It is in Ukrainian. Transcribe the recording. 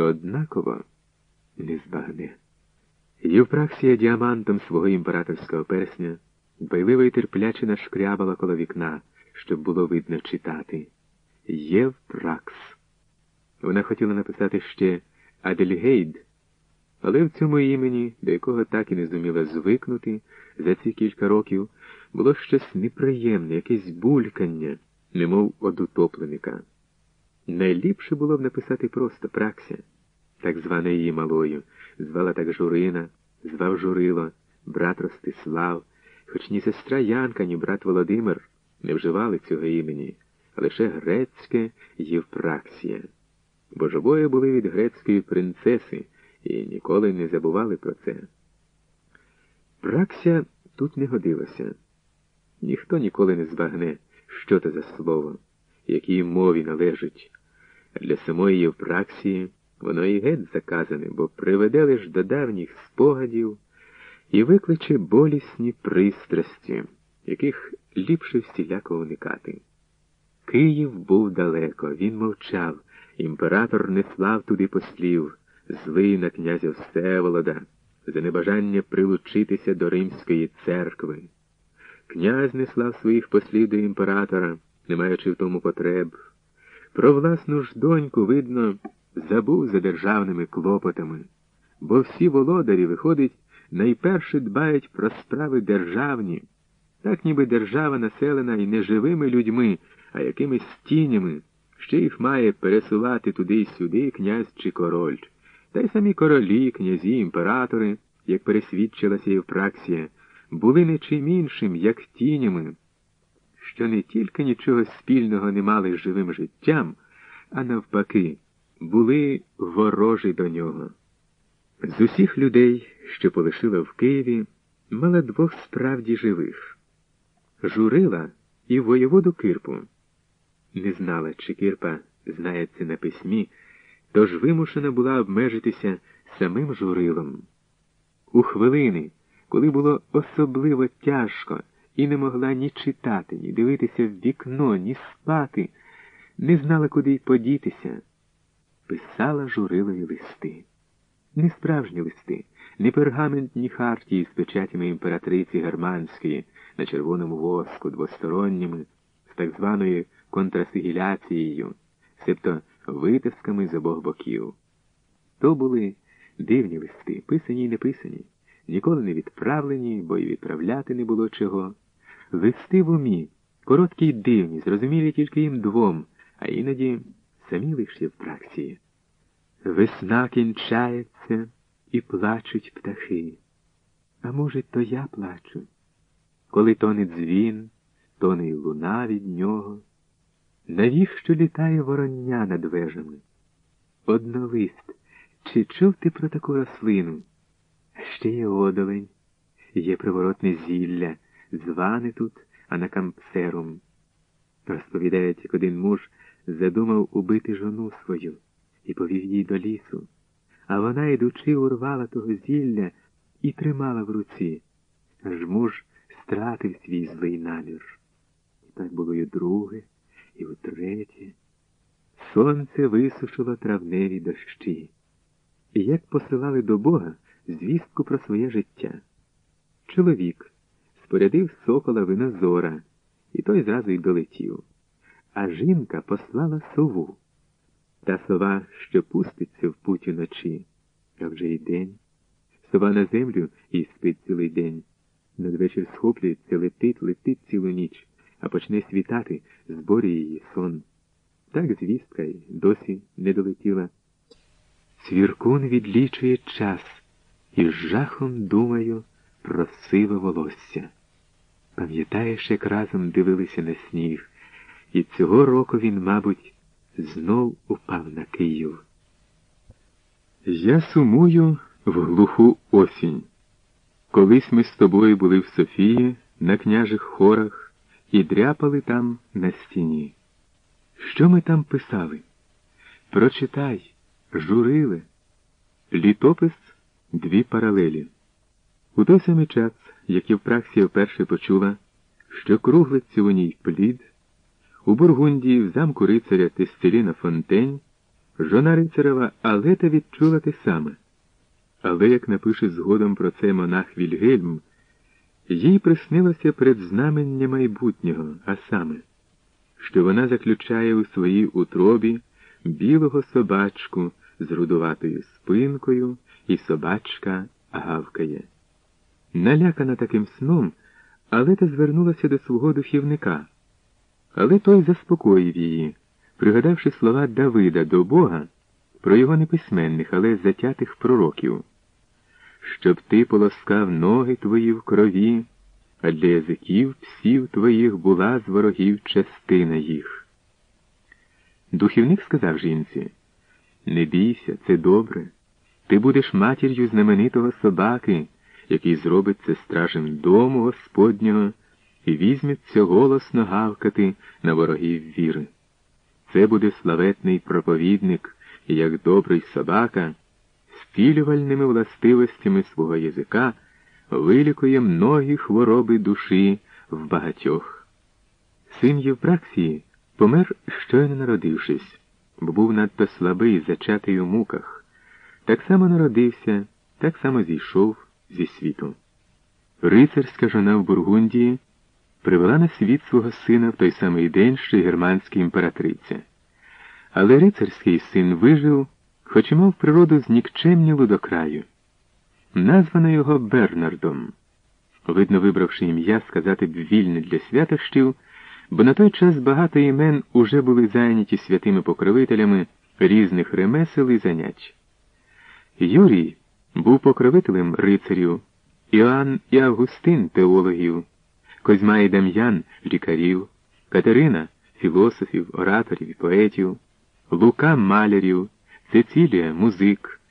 то однаково не збагне. Євпраксія діамантом свого імператорського персня дбайливо й терпляче нашкрябала коло вікна, щоб було видно читати. Євпракс. Вона хотіла написати ще Адельгейд, але в цьому імені, до якого так і не зуміла звикнути за ці кілька років, було щось неприємне, якесь булькання, немов од утопленика. Найліпше було б написати просто пракся, так звана її малою, звала так Журина, звав Журило, брат Ростислав, хоч ні сестра Янка, ні брат Володимир не вживали цього імені, а лише грецьке Євпраксія. Бо ж обоє були від грецької принцеси і ніколи не забували про це. Пракся тут не годилася. Ніхто ніколи не збагне, що це за слово, якій мові належить. Для самої Євпраксії воно і геть заказане, бо приведе лиш до давніх спогадів і викличе болісні пристрасті, яких ліпше всіляко уникати. Київ був далеко, він мовчав, імператор не слав туди послів, злий на князя Всеволода, за небажання прилучитися до Римської церкви. Князь не слав своїх послів до імператора, не маючи в тому потреб. Про власну ж доньку, видно, забув за державними клопотами, бо всі володарі, виходить, найперше дбають про справи державні, так ніби держава населена і не живими людьми, а якимись тінями, що їх має пересувати туди й сюди князь чи король. Та й самі королі, князі, імператори, як пересвідчилася Євпраксія, були не чим іншим, як тінями, що не тільки нічого спільного не мали з живим життям, а навпаки, були ворожі до нього. З усіх людей, що полишила в Києві, мала двох справді живих журила і воєводу Кирпу. Не знала, чи Кирпа знається на письмі, тож вимушена була обмежитися самим журилом. У хвилини, коли було особливо тяжко і не могла ні читати, ні дивитися в вікно, ні спати, не знала, куди й подітися, писала журилові листи. Не справжні листи, не пергаментні хартії з печатями імператриці Германської на червоному воску двосторонніми, з так званою контрасигіляцією, себто витисками з обох боків. То були дивні листи, писані й не писані, ніколи не відправлені, бо й відправляти не було чого. Листи в умі, короткі й дивні, зрозумілі тільки їм двом, а іноді самі лише в праксії. Весна кінчається і плачуть птахи. А може, то я плачу, коли тоне дзвін, тоне й луна від нього. Навіщо літає вороння над вежами? Однолист, чи чув ти про таку рослину? Ще є одолень, є приворотне зілля, зване тут анакампсерум. Розповідають, як один муж задумав убити жону свою і повів їй до лісу, а вона, ідучи, урвала того зілля і тримала в руці. Аж муж стратив свій злий намір. І так було й друге і втретє. Сонце висушило травневі дощі. І як посилали до Бога звістку про своє життя. Чоловік спорядив сокола винозора, і той зразу й долетів. А жінка послала сову. Та сова, що пуститься в путь уночі, а вже й день. Сова на землю і спить цілий день. Надвечір схоплюється, летить, летить цілу ніч а почне світати, зборює її сон. Так звістка й досі не долетіла. Свіркун відлічує час і з жахом думаю про сиве волосся. Пам'ятаєш, як разом дивилися на сніг, і цього року він, мабуть, знов упав на Київ. Я сумую в глуху осінь. Колись ми з тобою були в Софії на княжих хорах і дряпали там на стіні. Що ми там писали? Прочитай, журили. Літопис дві паралелі. У той самий час, як Євпраксія вперше почула, що круглиться у ній плід, у Бургундії в замку рицаря Тестеліна Фонтень Жона рицарева Алета відчула те саме. Але, як напише згодом про це монах Вільгельм, їй приснилося предзнамення майбутнього, а саме, що вона заключає у своїй утробі білого собачку з рудуватою спинкою, і собачка гавкає. Налякана таким сном, Алета звернулася до свого духівника. Але той заспокоїв її, пригадавши слова Давида до Бога про його неписьменних, але затятих пророків, щоб ти полоскав ноги твої в крові, а для язиків псів твоїх була з ворогів частина їх. Духівник сказав жінці, не бійся, це добре. Ти будеш матір'ю знаменитого собаки, який зробиться стражем дому Господнього і візьметься голосно гавкати на ворогів віри. Це буде славетний проповідник, як добрий собака, спілювальними властивостями свого язика вилікує многі хвороби душі в багатьох. Син Євпраксії помер, щойно народившись, бо був надто слабий, зачатий у муках. Так само народився, так само зійшов зі світу. Рицарська жона в Бургундії привела на світ свого сина в той самий день, що й германська імператриця. Але рицарський син вижив, хоч і мав природу знікчемнілу до краю. Названо його Бернардом, видно, вибравши ім'я сказати б вільне для святощів, бо на той час багато імен уже були зайняті святими покровителями різних ремесел і занять. Юрій був покровителем рицарів, Іоанн і Августин теологів, Козьма і Дем'ян лікарів, Катерина філософів, ораторів і поетів, Лука малярів, Цецілія музик.